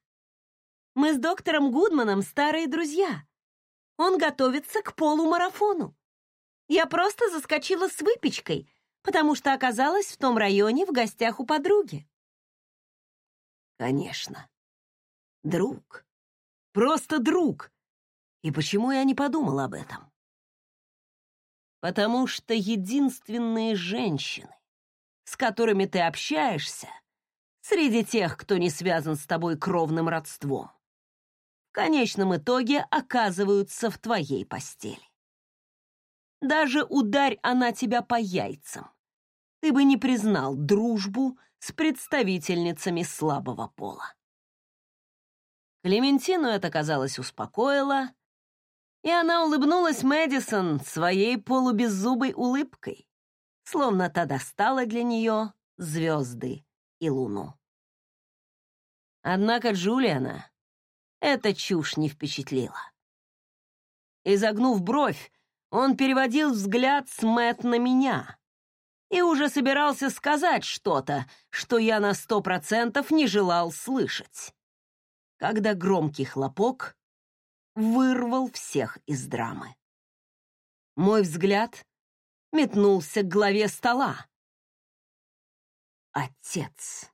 Мы с доктором Гудманом старые друзья. Он готовится к полумарафону. Я просто заскочила с выпечкой, потому что оказалась в том районе в гостях у подруги. Конечно. Друг. Просто друг. И почему я не подумал об этом? Потому что единственные женщины, с которыми ты общаешься, среди тех, кто не связан с тобой кровным родством, в конечном итоге оказываются в твоей постели. Даже ударь она тебя по яйцам, ты бы не признал дружбу с представительницами слабого пола. Клементину это, казалось, успокоило, и она улыбнулась Мэдисон своей полубеззубой улыбкой, словно та достала для нее звезды и луну. Однако Джулиана эта чушь не впечатлила. Изогнув бровь, он переводил взгляд с Мэтт на меня и уже собирался сказать что-то, что я на сто процентов не желал слышать, когда громкий хлопок вырвал всех из драмы. Мой взгляд метнулся к главе стола. Отец.